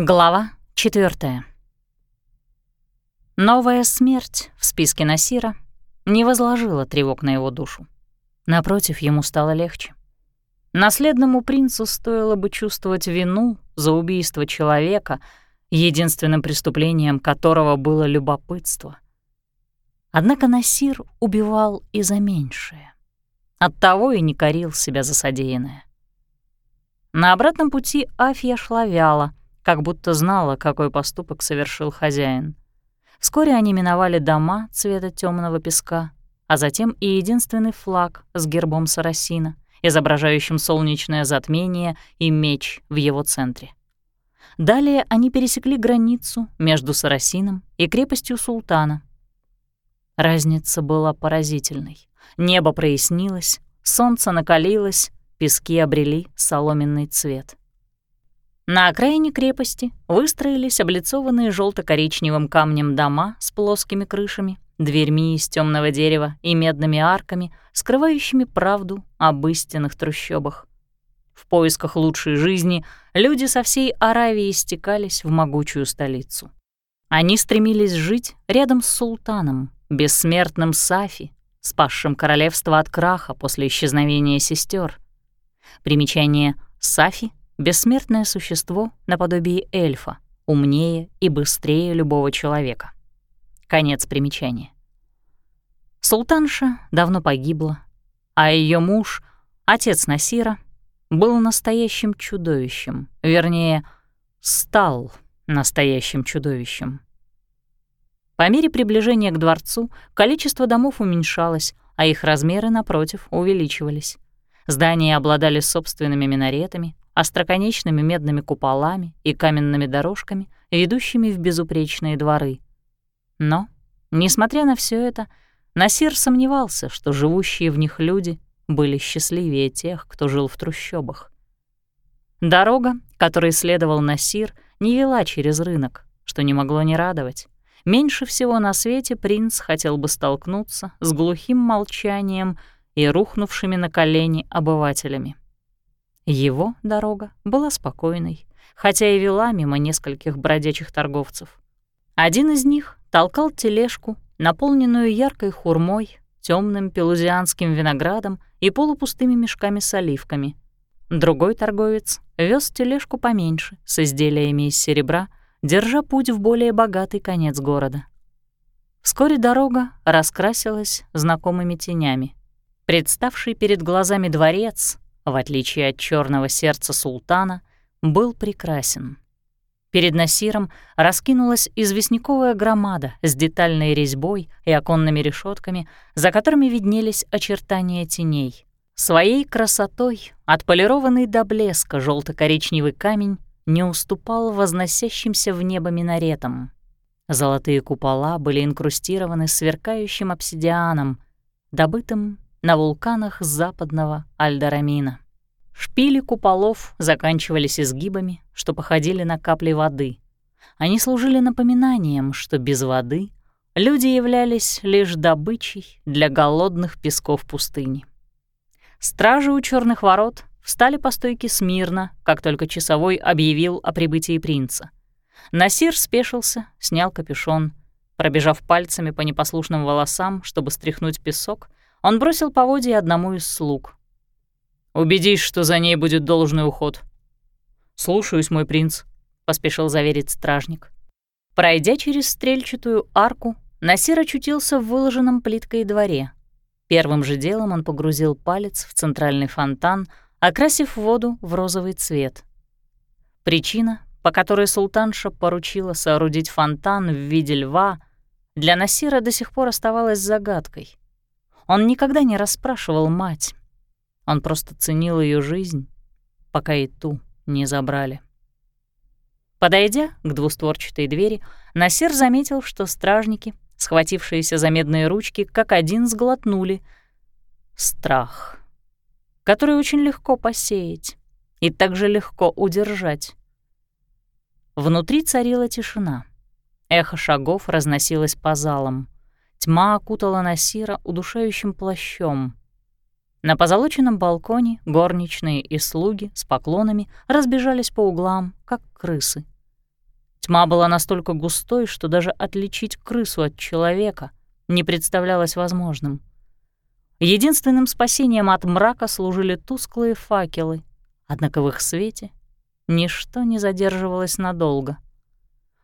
Глава 4. Новая смерть в списке Насира не возложила тревог на его душу. Напротив, ему стало легче. Наследному принцу стоило бы чувствовать вину за убийство человека, единственным преступлением которого было любопытство. Однако Насир убивал и за меньшее. Оттого и не корил себя за содеянное. На обратном пути Афия шла вяло, как будто знала, какой поступок совершил хозяин. Вскоре они миновали дома цвета темного песка, а затем и единственный флаг с гербом Сарасина, изображающим солнечное затмение и меч в его центре. Далее они пересекли границу между Сарасином и крепостью султана. Разница была поразительной. Небо прояснилось, солнце накалилось, пески обрели соломенный цвет. На окраине крепости выстроились облицованные желто коричневым камнем дома с плоскими крышами, дверьми из темного дерева и медными арками, скрывающими правду об истинных трущобах. В поисках лучшей жизни люди со всей Аравии стекались в могучую столицу. Они стремились жить рядом с султаном, бессмертным Сафи, спасшим королевство от краха после исчезновения сестер. Примечание «Сафи» Бессмертное существо наподобие эльфа, умнее и быстрее любого человека. Конец примечания. Султанша давно погибла, а ее муж, отец Насира, был настоящим чудовищем, вернее, стал настоящим чудовищем. По мере приближения к дворцу количество домов уменьшалось, а их размеры, напротив, увеличивались. Здания обладали собственными минаретами, остроконечными медными куполами и каменными дорожками, ведущими в безупречные дворы. Но, несмотря на все это, Насир сомневался, что живущие в них люди были счастливее тех, кто жил в трущобах. Дорога, которой следовал Насир, не вела через рынок, что не могло не радовать. Меньше всего на свете принц хотел бы столкнуться с глухим молчанием и рухнувшими на колени обывателями. Его дорога была спокойной, хотя и вела мимо нескольких бродячих торговцев. Один из них толкал тележку, наполненную яркой хурмой, темным пелузианским виноградом и полупустыми мешками с оливками. Другой торговец вез тележку поменьше, с изделиями из серебра, держа путь в более богатый конец города. Вскоре дорога раскрасилась знакомыми тенями. Представший перед глазами дворец в отличие от черного сердца султана, был прекрасен. Перед Насиром раскинулась известняковая громада с детальной резьбой и оконными решетками, за которыми виднелись очертания теней. Своей красотой, отполированный до блеска желто коричневый камень, не уступал возносящимся в небо минаретам. Золотые купола были инкрустированы сверкающим обсидианом, добытым на вулканах западного Альдарамина. Шпили куполов заканчивались изгибами, что походили на капли воды. Они служили напоминанием, что без воды люди являлись лишь добычей для голодных песков пустыни. Стражи у черных ворот встали по стойке смирно, как только часовой объявил о прибытии принца. Насир спешился, снял капюшон. Пробежав пальцами по непослушным волосам, чтобы стряхнуть песок, он бросил поводья одному из слуг. «Убедись, что за ней будет должный уход». «Слушаюсь, мой принц», — поспешил заверить стражник. Пройдя через стрельчатую арку, Насир очутился в выложенном плиткой дворе. Первым же делом он погрузил палец в центральный фонтан, окрасив воду в розовый цвет. Причина, по которой султанша поручила соорудить фонтан в виде льва, для Насира до сих пор оставалась загадкой. Он никогда не расспрашивал мать. Он просто ценил ее жизнь, пока и ту не забрали. Подойдя к двустворчатой двери, Насер заметил, что стражники, схватившиеся за медные ручки, как один сглотнули. Страх, который очень легко посеять и также легко удержать. Внутри царила тишина. Эхо шагов разносилось по залам. Тьма окутала Насира удушающим плащом. На позолоченном балконе горничные и слуги с поклонами разбежались по углам, как крысы. Тьма была настолько густой, что даже отличить крысу от человека не представлялось возможным. Единственным спасением от мрака служили тусклые факелы, однако в их свете ничто не задерживалось надолго.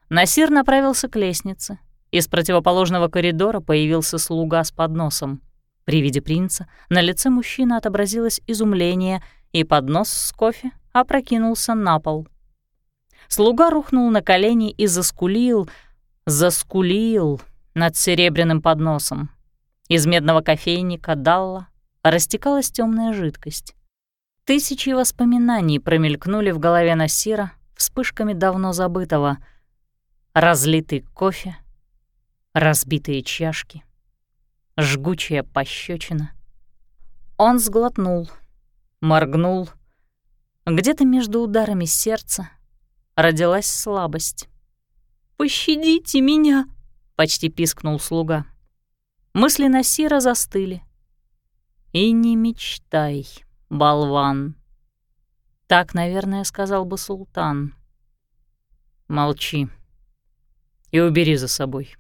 Насир направился к лестнице. Из противоположного коридора появился слуга с подносом. При виде принца на лице мужчины отобразилось изумление, и поднос с кофе опрокинулся на пол. Слуга рухнул на колени и заскулил, заскулил над серебряным подносом. Из медного кофейника Далла растекалась темная жидкость. Тысячи воспоминаний промелькнули в голове Насира вспышками давно забытого. Разлитый кофе, разбитые чашки, жгучая пощечина. Он сглотнул, моргнул. Где-то между ударами сердца родилась слабость. «Пощадите меня!» — почти пискнул слуга. Мысли Насира застыли. «И не мечтай, болван!» Так, наверное, сказал бы султан. «Молчи и убери за собой».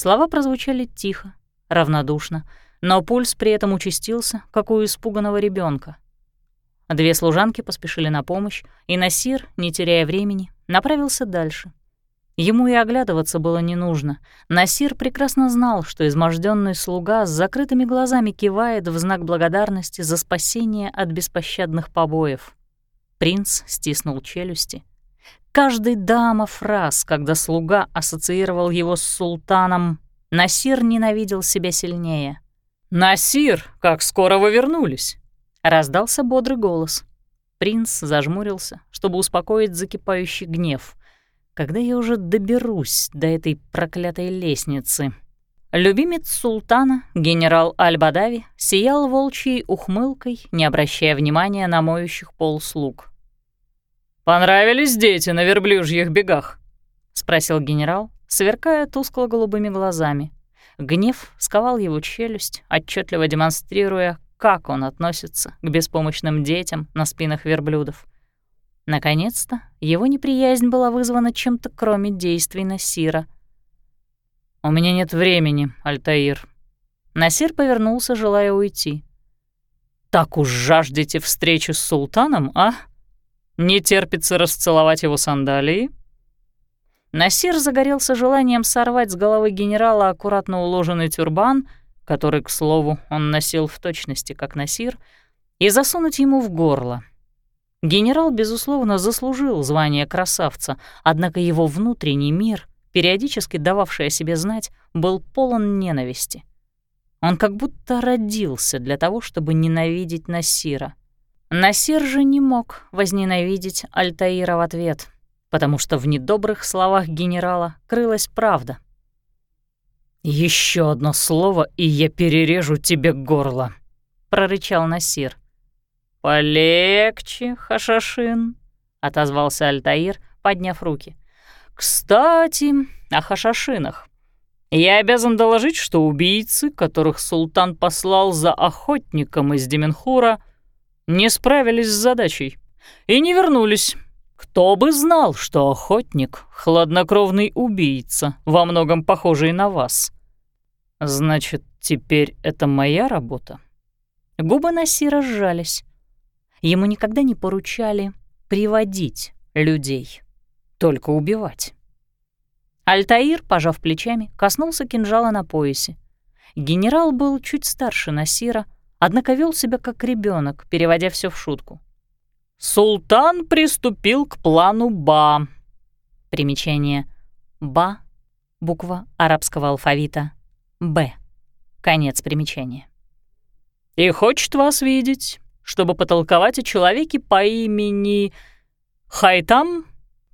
Слова прозвучали тихо, равнодушно, но пульс при этом участился, как у испуганного ребенка. Две служанки поспешили на помощь, и Насир, не теряя времени, направился дальше. Ему и оглядываться было не нужно. Насир прекрасно знал, что изможденный слуга с закрытыми глазами кивает в знак благодарности за спасение от беспощадных побоев. Принц стиснул челюсти. Каждый дама фраз, когда слуга ассоциировал его с султаном, Насир ненавидел себя сильнее. «Насир, как скоро вы вернулись!» — раздался бодрый голос. Принц зажмурился, чтобы успокоить закипающий гнев — когда я уже доберусь до этой проклятой лестницы? Любимец султана, генерал Аль-Бадави, сиял волчьей ухмылкой, не обращая внимания на моющих пол слуг. «Понравились дети на верблюжьих бегах?» — спросил генерал, сверкая тускло-голубыми глазами. Гнев сковал его челюсть, отчетливо демонстрируя, как он относится к беспомощным детям на спинах верблюдов. Наконец-то его неприязнь была вызвана чем-то кроме действий Насира. «У меня нет времени, Альтаир». Насир повернулся, желая уйти. «Так уж жаждете встречи с султаном, а? Не терпится расцеловать его сандалии?» Насир загорелся желанием сорвать с головы генерала аккуратно уложенный тюрбан, который, к слову, он носил в точности, как Насир, и засунуть ему в горло — Генерал, безусловно, заслужил звание красавца, однако его внутренний мир, периодически дававший о себе знать, был полон ненависти. Он как будто родился для того, чтобы ненавидеть Насира. Насир же не мог возненавидеть Альтаира в ответ, потому что в недобрых словах генерала крылась правда. Еще одно слово, и я перережу тебе горло», — прорычал Насир. «Полегче, Хашашин», — отозвался Альтаир, подняв руки. «Кстати, о Хашашинах. Я обязан доложить, что убийцы, которых султан послал за охотником из Деменхура, не справились с задачей и не вернулись. Кто бы знал, что охотник — хладнокровный убийца, во многом похожий на вас. Значит, теперь это моя работа?» Губы Насира сжались. Ему никогда не поручали приводить людей, только убивать. Альтаир, пожав плечами, коснулся кинжала на поясе. Генерал был чуть старше Насира, однако вел себя как ребенок, переводя все в шутку. «Султан приступил к плану Ба». Примечание. Ба — буква арабского алфавита. Б. Конец примечания. «И хочет вас видеть чтобы потолковать о человеке по имени Хайтам.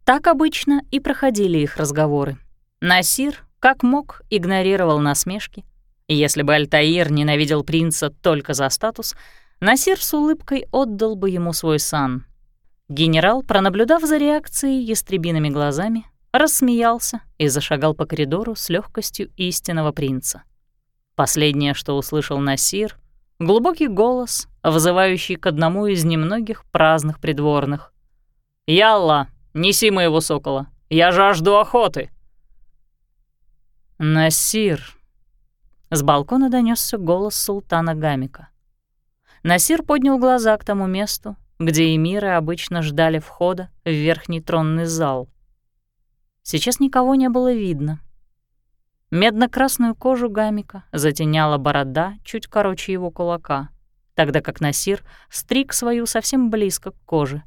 Так обычно и проходили их разговоры. Насир, как мог, игнорировал насмешки. Если бы Альтаир ненавидел принца только за статус, Насир с улыбкой отдал бы ему свой сан. Генерал, пронаблюдав за реакцией ястребиными глазами, рассмеялся и зашагал по коридору с легкостью истинного принца. Последнее, что услышал Насир, Глубокий голос, вызывающий к одному из немногих праздных придворных. «Ялла, неси моего сокола. Я жажду охоты!» «Насир!» С балкона донесся голос султана Гамика. Насир поднял глаза к тому месту, где эмиры обычно ждали входа в верхний тронный зал. Сейчас никого не было видно. Медно-красную кожу гамика затеняла борода чуть короче его кулака, тогда как Насир стриг свою совсем близко к коже.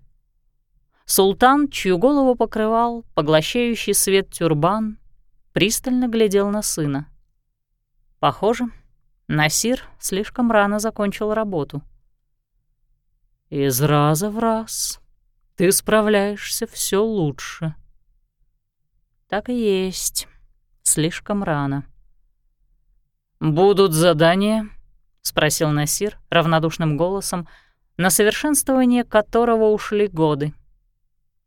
Султан, чью голову покрывал поглощающий свет тюрбан, пристально глядел на сына. Похоже, Насир слишком рано закончил работу. «Из раза в раз ты справляешься все лучше». «Так и есть. Слишком рано». «Будут задания?» — спросил Насир равнодушным голосом, на совершенствование которого ушли годы.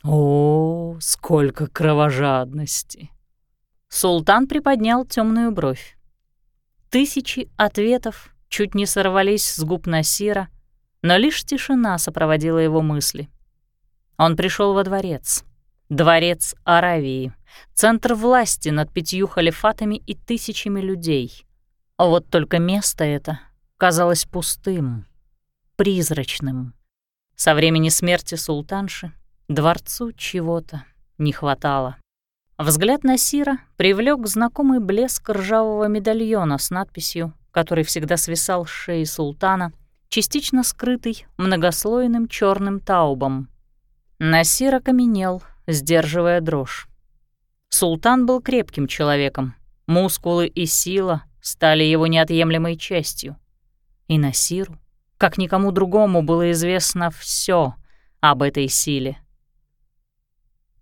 «О, сколько кровожадности!» Султан приподнял темную бровь. Тысячи ответов чуть не сорвались с губ Насира, но лишь тишина сопроводила его мысли. Он пришел во дворец. Дворец Аравии, центр власти над пятью халифатами и тысячами людей. А вот только место это казалось пустым, призрачным. Со времени смерти султанши дворцу чего-то не хватало. Взгляд Насира привлек знакомый блеск ржавого медальона с надписью, который всегда свисал с шеи султана, частично скрытый многослойным черным таубом. Насир окаменел, сдерживая дрожь. Султан был крепким человеком, мускулы и сила стали его неотъемлемой частью. И Насиру, как никому другому, было известно все об этой силе.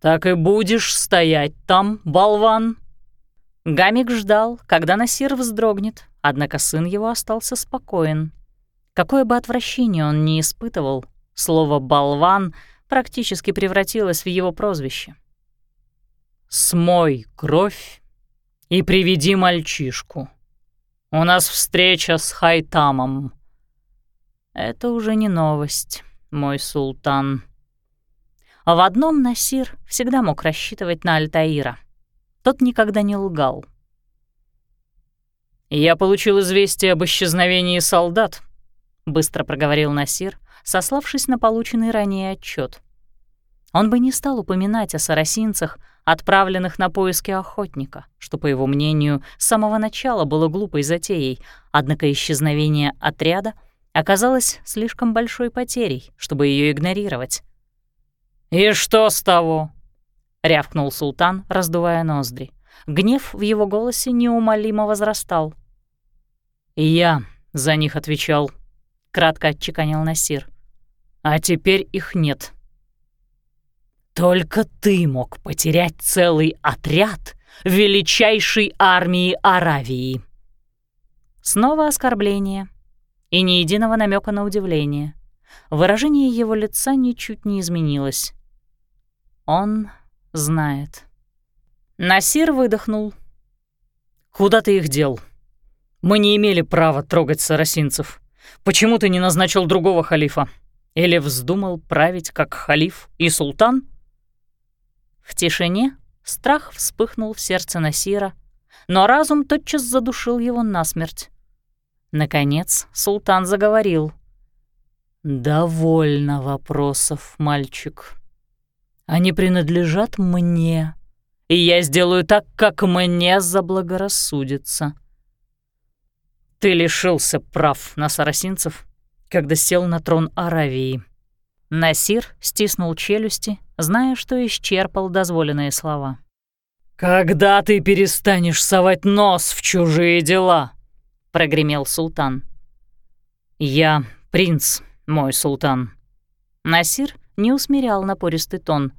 «Так и будешь стоять там, болван?» Гамик ждал, когда Насир вздрогнет, однако сын его остался спокоен. Какое бы отвращение он ни испытывал, слово «болван» практически превратилось в его прозвище. «Смой кровь и приведи мальчишку. У нас встреча с Хайтамом». Это уже не новость, мой султан. А в одном Насир всегда мог рассчитывать на Альтаира. Тот никогда не лгал. «Я получил известие об исчезновении солдат», — быстро проговорил Насир, сославшись на полученный ранее отчет. Он бы не стал упоминать о сарасинцах, отправленных на поиски охотника, что, по его мнению, с самого начала было глупой затеей, однако исчезновение отряда оказалось слишком большой потерей, чтобы ее игнорировать. «И что с того?» — рявкнул султан, раздувая ноздри. Гнев в его голосе неумолимо возрастал. «Я за них отвечал», — кратко отчеканил Насир. «А теперь их нет». «Только ты мог потерять целый отряд величайшей армии Аравии». Снова оскорбление и ни единого намека на удивление. Выражение его лица ничуть не изменилось. Он знает. Насир выдохнул. «Куда ты их дел? Мы не имели права трогать сарасинцев. Почему ты не назначил другого халифа? Или вздумал править как халиф и султан?» В тишине страх вспыхнул в сердце Насира, но разум тотчас задушил его насмерть. Наконец султан заговорил. «Довольно вопросов, мальчик. Они принадлежат мне, и я сделаю так, как мне заблагорассудится. Ты лишился прав на сарасинцев, когда сел на трон Аравии. Насир стиснул челюсти, зная, что исчерпал дозволенные слова. «Когда ты перестанешь совать нос в чужие дела?» — прогремел султан. «Я принц, мой султан». Насир не усмирял напористый тон.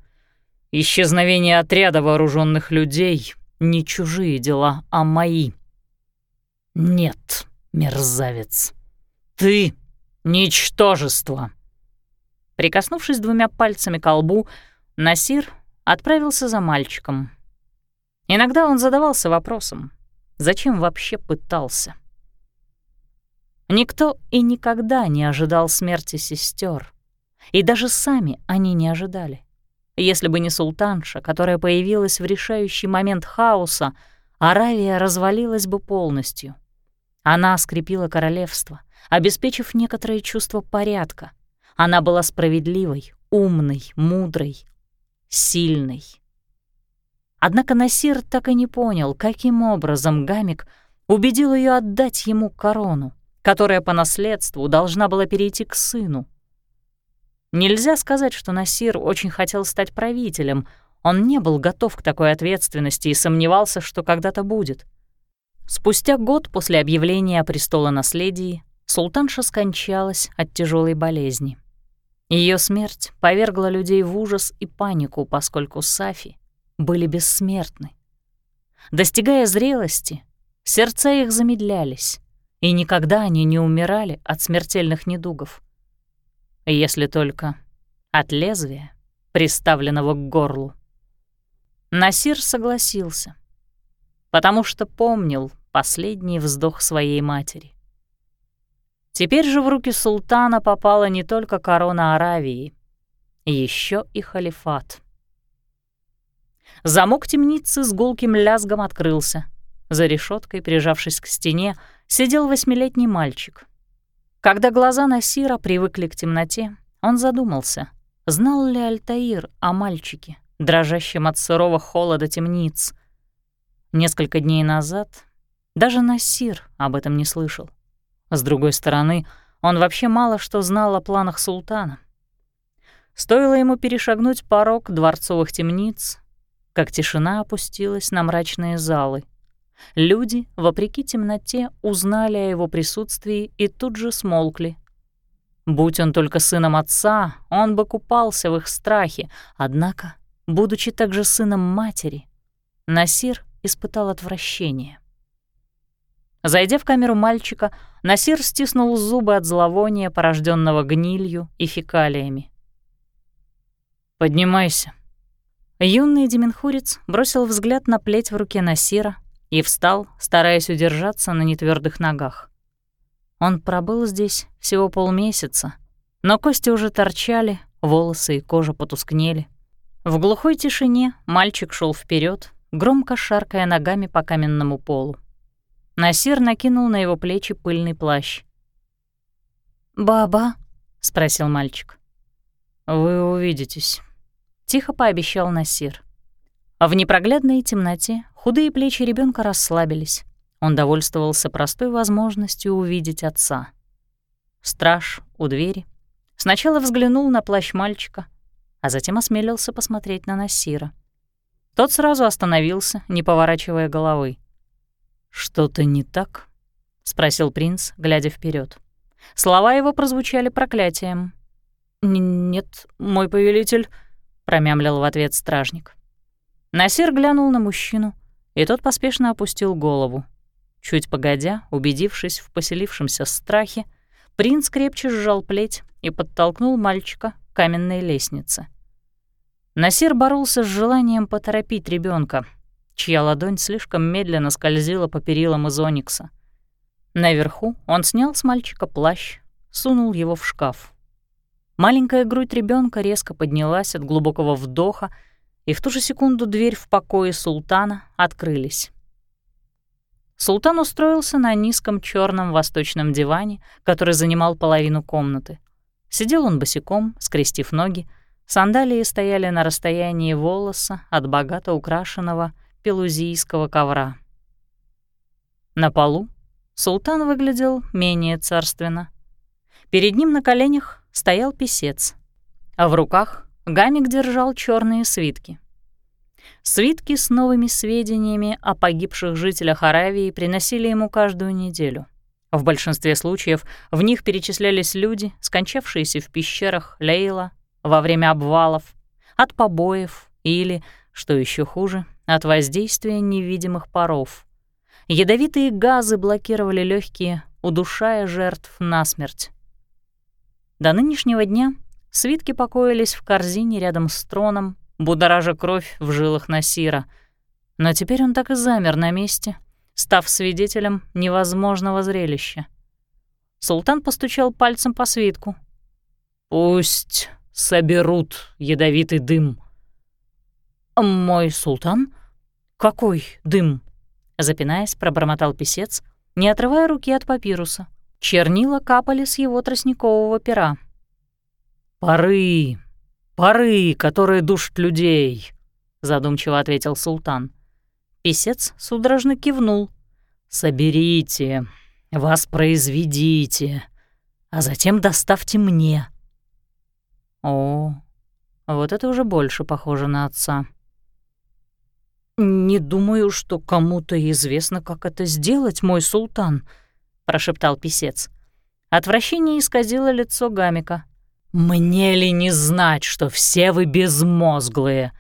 «Исчезновение отряда вооруженных людей — не чужие дела, а мои». «Нет, мерзавец, ты — ничтожество!» Прикоснувшись двумя пальцами к лбу, Насир отправился за мальчиком. Иногда он задавался вопросом, зачем вообще пытался. Никто и никогда не ожидал смерти сестер. И даже сами они не ожидали. Если бы не султанша, которая появилась в решающий момент хаоса, Аравия развалилась бы полностью. Она скрепила королевство, обеспечив некоторое чувство порядка. Она была справедливой, умной, мудрой, сильной. Однако Насир так и не понял, каким образом Гамик убедил ее отдать ему корону, которая по наследству должна была перейти к сыну. Нельзя сказать, что Насир очень хотел стать правителем, он не был готов к такой ответственности и сомневался, что когда-то будет. Спустя год после объявления о престолонаследии султанша скончалась от тяжелой болезни. Ее смерть повергла людей в ужас и панику, поскольку Сафи были бессмертны. Достигая зрелости, сердца их замедлялись, и никогда они не умирали от смертельных недугов. Если только от лезвия, приставленного к горлу. Насир согласился, потому что помнил последний вздох своей матери. Теперь же в руки султана попала не только корона Аравии, еще и халифат — Замок темницы с гулким лязгом открылся. За решеткой, прижавшись к стене, сидел восьмилетний мальчик. Когда глаза Насира привыкли к темноте, он задумался, знал ли Альтаир о мальчике, дрожащем от сырого холода темниц. Несколько дней назад даже Насир об этом не слышал. С другой стороны, он вообще мало что знал о планах султана. Стоило ему перешагнуть порог дворцовых темниц, как тишина опустилась на мрачные залы. Люди, вопреки темноте, узнали о его присутствии и тут же смолкли. Будь он только сыном отца, он бы купался в их страхе, однако, будучи также сыном матери, Насир испытал отвращение. Зайдя в камеру мальчика, Насир стиснул зубы от зловония, порожденного гнилью и фекалиями. «Поднимайся», Юный деменхурец бросил взгляд на плеть в руке Насира и встал, стараясь удержаться на нетвердых ногах. Он пробыл здесь всего полмесяца, но кости уже торчали, волосы и кожа потускнели. В глухой тишине мальчик шел вперед, громко шаркая ногами по каменному полу. Насир накинул на его плечи пыльный плащ. «Баба?» — спросил мальчик. «Вы увидитесь». Тихо пообещал Насир. А в непроглядной темноте худые плечи ребенка расслабились. Он довольствовался простой возможностью увидеть отца. Страж у двери сначала взглянул на плащ мальчика, а затем осмелился посмотреть на Насира. Тот сразу остановился, не поворачивая головы. «Что-то не так?» — спросил принц, глядя вперед. Слова его прозвучали проклятием. «Нет, мой повелитель», промямлил в ответ стражник. Насир глянул на мужчину, и тот поспешно опустил голову. Чуть погодя, убедившись в поселившемся страхе, принц крепче сжал плеть и подтолкнул мальчика к каменной лестнице. Насир боролся с желанием поторопить ребенка, чья ладонь слишком медленно скользила по перилам из оникса. Наверху он снял с мальчика плащ, сунул его в шкаф. Маленькая грудь ребенка резко поднялась от глубокого вдоха, и в ту же секунду дверь в покое султана открылись. Султан устроился на низком черном восточном диване, который занимал половину комнаты. Сидел он босиком, скрестив ноги, сандалии стояли на расстоянии волоса от богато украшенного пелузийского ковра. На полу султан выглядел менее царственно. Перед ним на коленях стоял писец, а в руках Гамик держал черные свитки. Свитки с новыми сведениями о погибших жителях Аравии приносили ему каждую неделю. В большинстве случаев в них перечислялись люди, скончавшиеся в пещерах Лейла во время обвалов, от побоев или, что еще хуже, от воздействия невидимых паров. Ядовитые газы блокировали легкие, удушая жертв насмерть. До нынешнего дня свитки покоились в корзине рядом с троном, будоража кровь в жилах Насира. Но теперь он так и замер на месте, став свидетелем невозможного зрелища. Султан постучал пальцем по свитку. «Пусть соберут ядовитый дым», «Мой султан? Какой дым?» Запинаясь, пробормотал писец, не отрывая руки от папируса. Чернила капали с его тростникового пера. «Пары, пары, которые душат людей», — задумчиво ответил султан. Писец судорожно кивнул. «Соберите, воспроизведите, а затем доставьте мне». О, вот это уже больше похоже на отца. «Не думаю, что кому-то известно, как это сделать, мой султан», — прошептал писец. Отвращение исказило лицо Гамика. «Мне ли не знать, что все вы безмозглые?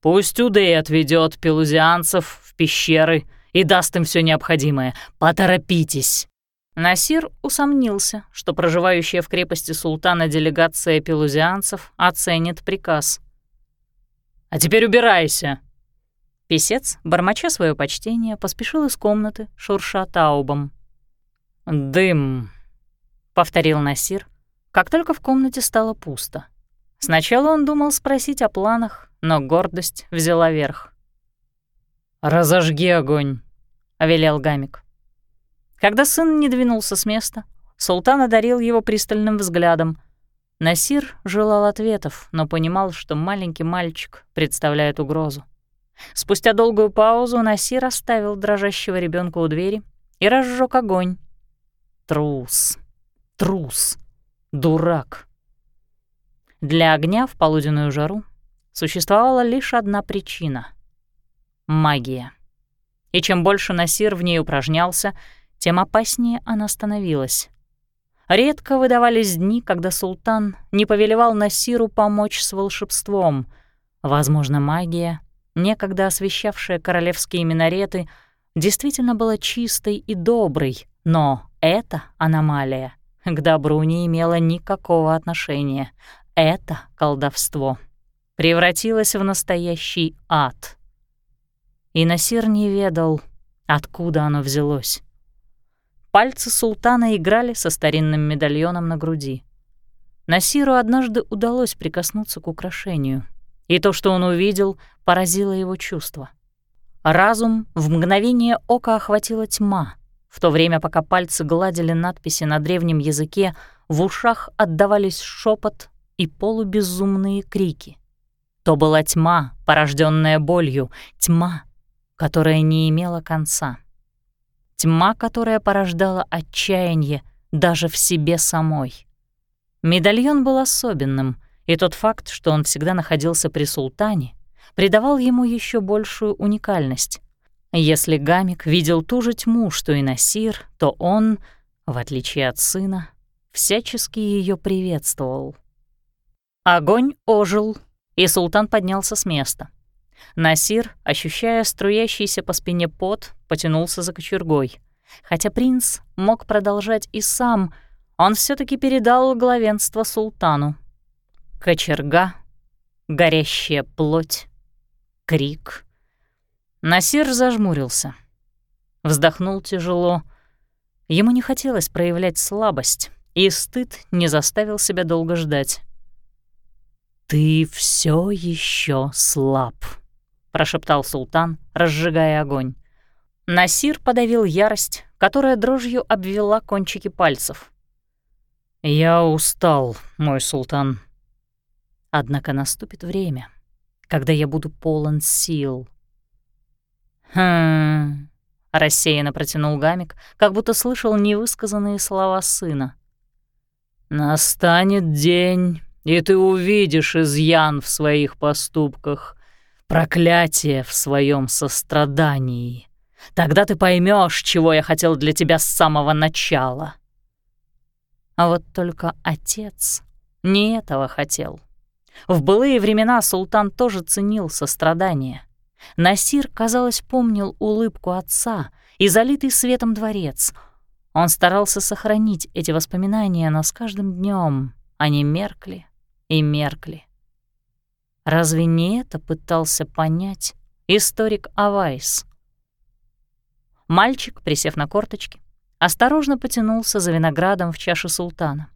Пусть Удей отведет пелузианцев в пещеры и даст им все необходимое. Поторопитесь!» Насир усомнился, что проживающая в крепости султана делегация пелузианцев оценит приказ. «А теперь убирайся!» Песец, бормоча свое почтение, поспешил из комнаты, шурша таубом. «Дым», — повторил Насир, как только в комнате стало пусто. Сначала он думал спросить о планах, но гордость взяла верх. «Разожги огонь», — велел Гамик. Когда сын не двинулся с места, султан одарил его пристальным взглядом. Насир желал ответов, но понимал, что маленький мальчик представляет угрозу. Спустя долгую паузу Насир оставил дрожащего ребенка у двери и разжег огонь. Трус, трус, дурак. Для огня в полуденную жару существовала лишь одна причина — магия. И чем больше Насир в ней упражнялся, тем опаснее она становилась. Редко выдавались дни, когда султан не повелевал Насиру помочь с волшебством. Возможно, магия, некогда освещавшая королевские минареты, действительно была чистой и доброй, но эта аномалия к добру не имела никакого отношения. Это колдовство превратилось в настоящий ад. И Насир не ведал, откуда оно взялось. Пальцы султана играли со старинным медальоном на груди. Насиру однажды удалось прикоснуться к украшению, и то, что он увидел, поразило его чувства. Разум в мгновение ока охватила тьма, в то время пока пальцы гладили надписи на древнем языке, в ушах отдавались шепот и полубезумные крики. То была тьма, порожденная болью, тьма, которая не имела конца тьма, которая порождала отчаяние даже в себе самой. Медальон был особенным, и тот факт, что он всегда находился при султане, придавал ему еще большую уникальность. Если Гамик видел ту же тьму, что и Насир, то он, в отличие от сына, всячески ее приветствовал. Огонь ожил, и султан поднялся с места. Насир, ощущая струящийся по спине пот, потянулся за кочергой. Хотя принц мог продолжать и сам, он все таки передал главенство султану. Кочерга, горящая плоть, крик. Насир зажмурился. Вздохнул тяжело. Ему не хотелось проявлять слабость, и стыд не заставил себя долго ждать. «Ты все еще слаб», прошептал султан, разжигая огонь. Насир подавил ярость, которая дрожью обвела кончики пальцев. «Я устал, мой султан. Однако наступит время, когда я буду полон сил». «Хм...» — рассеянно протянул Гамик, как будто слышал невысказанные слова сына. «Настанет день, и ты увидишь изъян в своих поступках, проклятие в своем сострадании. Тогда ты поймешь, чего я хотел для тебя с самого начала. А вот только отец не этого хотел. В былые времена султан тоже ценил сострадание. Насир, казалось, помнил улыбку отца и залитый светом дворец. Он старался сохранить эти воспоминания, но с каждым днем они меркли и меркли. Разве не это пытался понять историк Авайс? Мальчик, присев на корточки, осторожно потянулся за виноградом в чаше султана.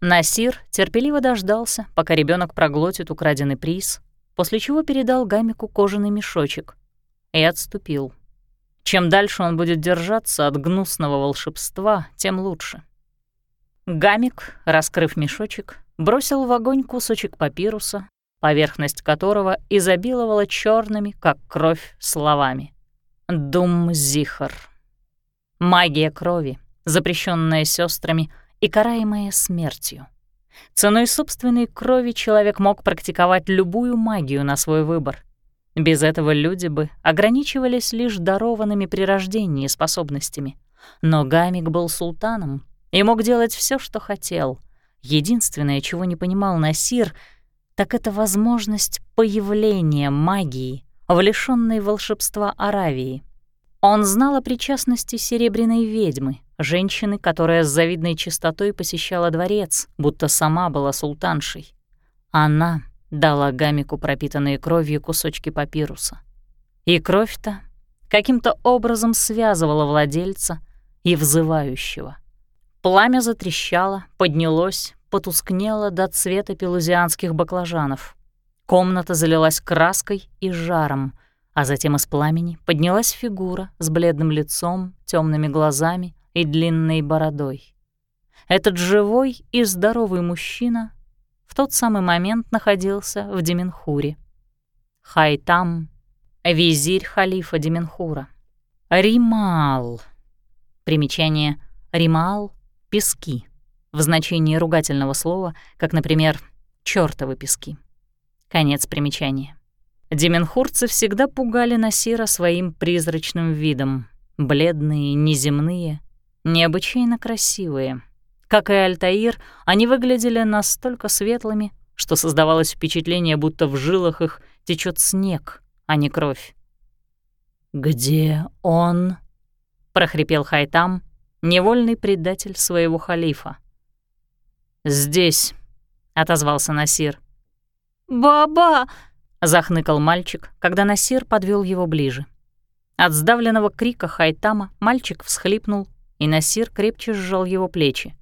Насир терпеливо дождался, пока ребенок проглотит украденный приз, после чего передал Гамику кожаный мешочек и отступил. Чем дальше он будет держаться от гнусного волшебства, тем лучше. Гамик, раскрыв мешочек, бросил в огонь кусочек папируса, поверхность которого изобиловала черными, как кровь, словами. «Дум-зихар». Магия крови, запрещенная сестрами и караемая смертью. Ценой собственной крови человек мог практиковать любую магию на свой выбор. Без этого люди бы ограничивались лишь дарованными при рождении способностями. Но Гамик был султаном и мог делать все, что хотел. Единственное, чего не понимал Насир, так это возможность появления магии в волшебства Аравии. Он знал о причастности серебряной ведьмы, женщины, которая с завидной чистотой посещала дворец, будто сама была султаншей. Она дала Гамику пропитанные кровью кусочки папируса. И кровь-то каким-то образом связывала владельца и взывающего. Пламя затрещало, поднялось, потускнело до цвета пелузианских баклажанов. Комната залилась краской и жаром, а затем из пламени поднялась фигура с бледным лицом, темными глазами и длинной бородой. Этот живой и здоровый мужчина в тот самый момент находился в Деменхуре. Хайтам, визирь халифа Деменхура. Римал. Примечание «Римал» — пески, в значении ругательного слова, как, например, «чёртовы пески». Конец примечания. Деменхурцы всегда пугали Насира своим призрачным видом. Бледные, неземные, необычайно красивые — как и Альтаир, они выглядели настолько светлыми, что создавалось впечатление, будто в жилах их течет снег, а не кровь. «Где он?» — прохрипел Хайтам, невольный предатель своего халифа. «Здесь», — отозвался Насир. «Баба!» — захныкал мальчик, когда Насир подвел его ближе. От сдавленного крика Хайтама мальчик всхлипнул, и Насир крепче сжал его плечи.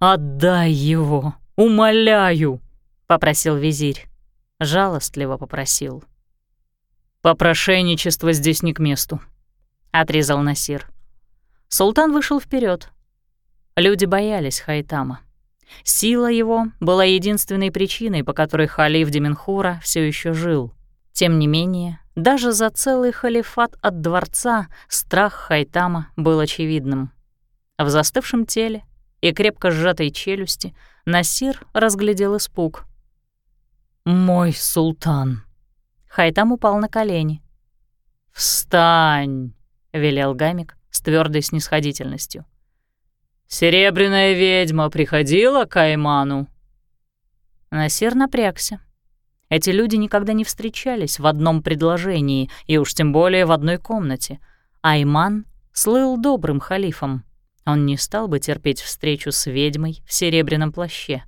«Отдай его, умоляю!» — попросил визирь. Жалостливо попросил. «Попрошайничество здесь не к месту», — отрезал Насир. Султан вышел вперед. Люди боялись Хайтама. Сила его была единственной причиной, по которой халиф Деменхура все еще жил. Тем не менее, даже за целый халифат от дворца страх Хайтама был очевидным. В застывшем теле и крепко сжатой челюсти Насир разглядел испуг. «Мой султан!» Хайтам упал на колени. «Встань!» — велел Гамик с твердой снисходительностью. «Серебряная ведьма приходила к Айману?» Насир напрягся. Эти люди никогда не встречались в одном предложении, и уж тем более в одной комнате. Айман слыл добрым халифом. Он не стал бы терпеть встречу с ведьмой в серебряном плаще.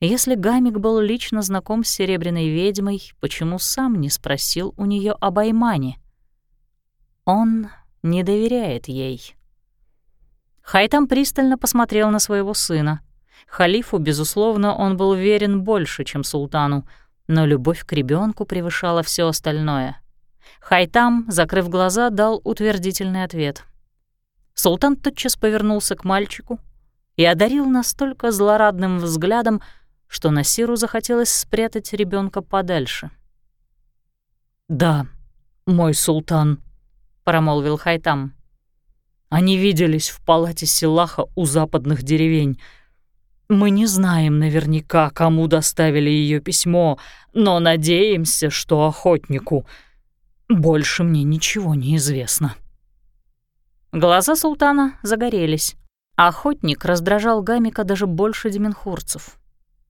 Если Гамик был лично знаком с серебряной ведьмой, почему сам не спросил у нее об Аймане? Он не доверяет ей. Хайтам пристально посмотрел на своего сына. Халифу, безусловно, он был верен больше, чем султану, но любовь к ребенку превышала все остальное. Хайтам, закрыв глаза, дал утвердительный ответ — Султан тотчас повернулся к мальчику и одарил настолько злорадным взглядом, что Насиру захотелось спрятать ребенка подальше. «Да, мой султан», — промолвил Хайтам. «Они виделись в палате Силаха у западных деревень. Мы не знаем наверняка, кому доставили ее письмо, но надеемся, что охотнику. Больше мне ничего не известно». Глаза султана загорелись. Охотник раздражал Гамика даже больше деменхурцев.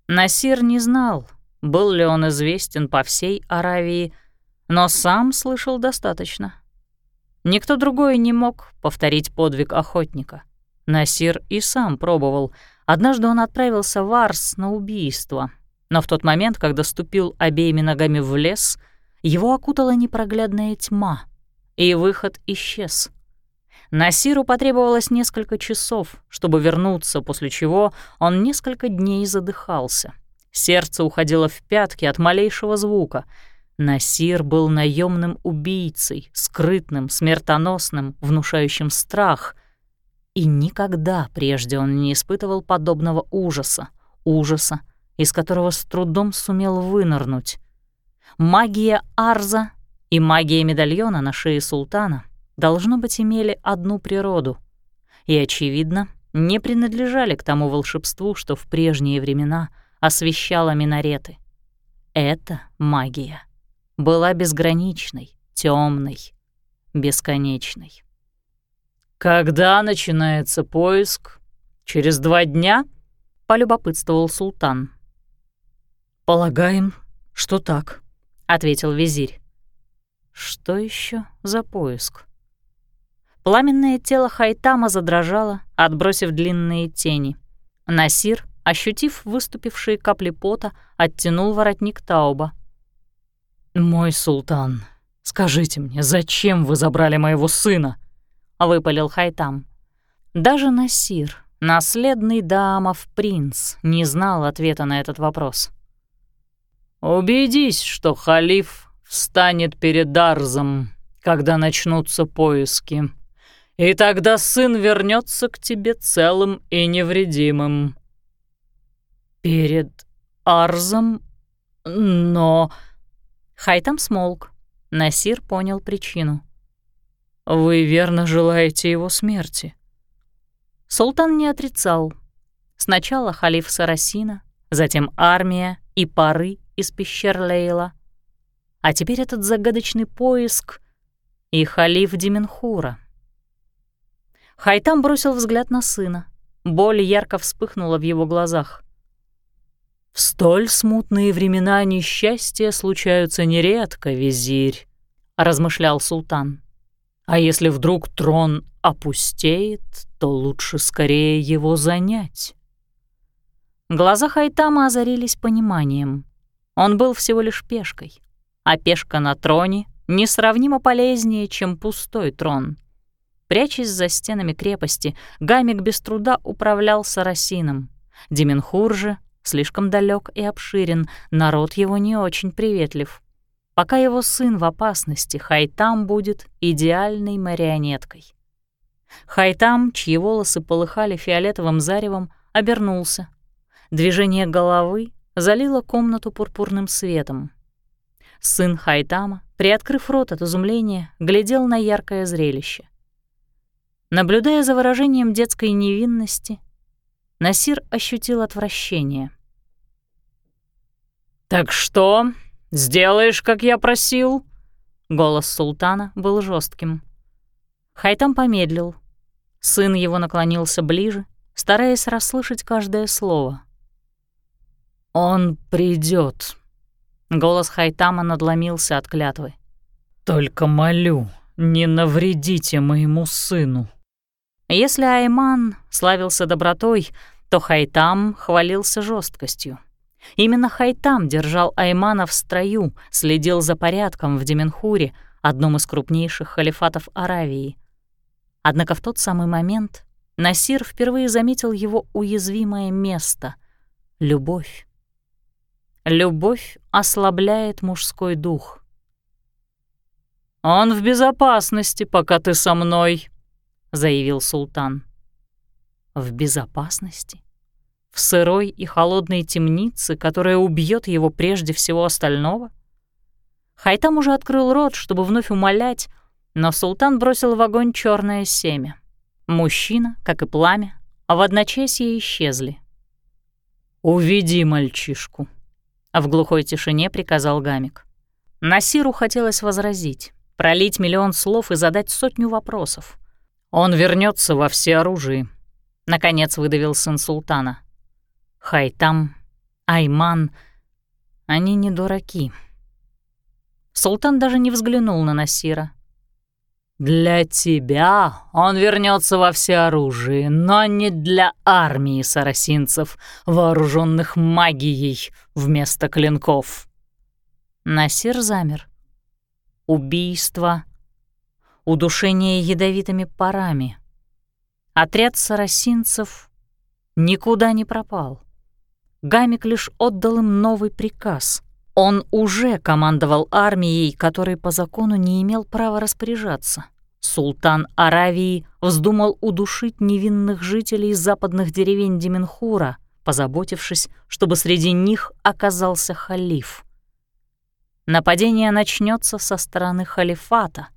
Насир не знал, был ли он известен по всей Аравии, но сам слышал достаточно. Никто другой не мог повторить подвиг охотника. Насир и сам пробовал. Однажды он отправился в Арс на убийство, но в тот момент, когда ступил обеими ногами в лес, его окутала непроглядная тьма, и выход исчез — Насиру потребовалось несколько часов, чтобы вернуться, после чего он несколько дней задыхался. Сердце уходило в пятки от малейшего звука. Насир был наемным убийцей, скрытным, смертоносным, внушающим страх. И никогда прежде он не испытывал подобного ужаса, ужаса, из которого с трудом сумел вынырнуть. Магия Арза и магия медальона на шее султана должно быть имели одну природу и, очевидно, не принадлежали к тому волшебству, что в прежние времена освещало минареты. Эта магия была безграничной, темной, бесконечной. «Когда начинается поиск? Через два дня?» — полюбопытствовал султан. «Полагаем, что так», — ответил визирь. «Что еще за поиск?» Пламенное тело Хайтама задрожало, отбросив длинные тени. Насир, ощутив выступившие капли пота, оттянул воротник Тауба. «Мой султан, скажите мне, зачем вы забрали моего сына?» — выпалил Хайтам. Даже Насир, наследный дамов принц, не знал ответа на этот вопрос. «Убедись, что халиф встанет перед Дарзом, когда начнутся поиски», и тогда сын вернется к тебе целым и невредимым». «Перед Арзом? Но...» Хайтам смолк. Насир понял причину. «Вы верно желаете его смерти?» Султан не отрицал. Сначала халиф Сарасина, затем армия и пары из пещер Лейла. А теперь этот загадочный поиск и халиф Дименхура. Хайтам бросил взгляд на сына. Боль ярко вспыхнула в его глазах. «В столь смутные времена несчастья случаются нередко, визирь», — размышлял султан. «А если вдруг трон опустеет, то лучше скорее его занять». Глаза Хайтама озарились пониманием. Он был всего лишь пешкой, а пешка на троне несравнимо полезнее, чем пустой трон — Прячась за стенами крепости, Гамик без труда управлял Сарасином. Деменхур же слишком далек и обширен, народ его не очень приветлив. Пока его сын в опасности, Хайтам будет идеальной марионеткой. Хайтам, чьи волосы полыхали фиолетовым заревом, обернулся. Движение головы залило комнату пурпурным светом. Сын Хайтама, приоткрыв рот от изумления, глядел на яркое зрелище. Наблюдая за выражением детской невинности, Насир ощутил отвращение. «Так что, сделаешь, как я просил?» Голос султана был жестким. Хайтам помедлил. Сын его наклонился ближе, стараясь расслышать каждое слово. «Он придет. Голос Хайтама надломился от клятвы. «Только молю, не навредите моему сыну». Если Айман славился добротой, то Хайтам хвалился жесткостью. Именно Хайтам держал Аймана в строю, следил за порядком в Деменхуре, одном из крупнейших халифатов Аравии. Однако в тот самый момент Насир впервые заметил его уязвимое место — любовь. Любовь ослабляет мужской дух. «Он в безопасности, пока ты со мной», — заявил султан. «В безопасности? В сырой и холодной темнице, которая убьет его прежде всего остального?» Хайтам уже открыл рот, чтобы вновь умолять, но султан бросил в огонь черное семя. Мужчина, как и пламя, в одночасье исчезли. «Уведи мальчишку», — в глухой тишине приказал Гамик. Насиру хотелось возразить, пролить миллион слов и задать сотню вопросов. Он вернется во всеоружии», — наконец выдавил сын султана. Хайтам, Айман, они не дураки. Султан даже не взглянул на Насира. «Для тебя он вернется во всеоружии, но не для армии сарасинцев, вооруженных магией вместо клинков». Насир замер. Убийство удушение ядовитыми парами. Отряд сарасинцев никуда не пропал. Гамик лишь отдал им новый приказ Он уже командовал армией, которой по закону не имел права распоряжаться. Султан Аравии вздумал удушить невинных жителей западных деревень Деменхура, позаботившись, чтобы среди них оказался халиф. Нападение начнется со стороны халифата,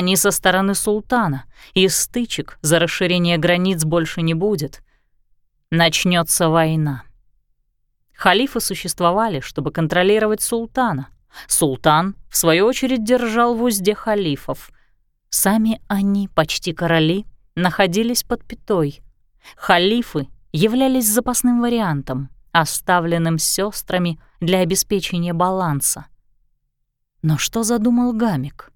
не со стороны султана, и стычек за расширение границ больше не будет. Начнется война. Халифы существовали, чтобы контролировать султана. Султан, в свою очередь, держал в узде халифов. Сами они, почти короли, находились под пятой. Халифы являлись запасным вариантом, оставленным сестрами для обеспечения баланса. Но что задумал Гамик?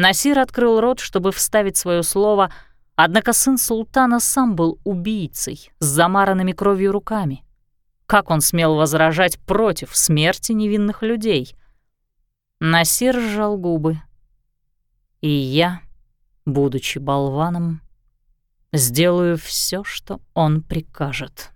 Насир открыл рот, чтобы вставить свое слово, однако сын султана сам был убийцей с замаранными кровью руками. Как он смел возражать против смерти невинных людей? Насир сжал губы. И я, будучи болваном, сделаю все, что он прикажет.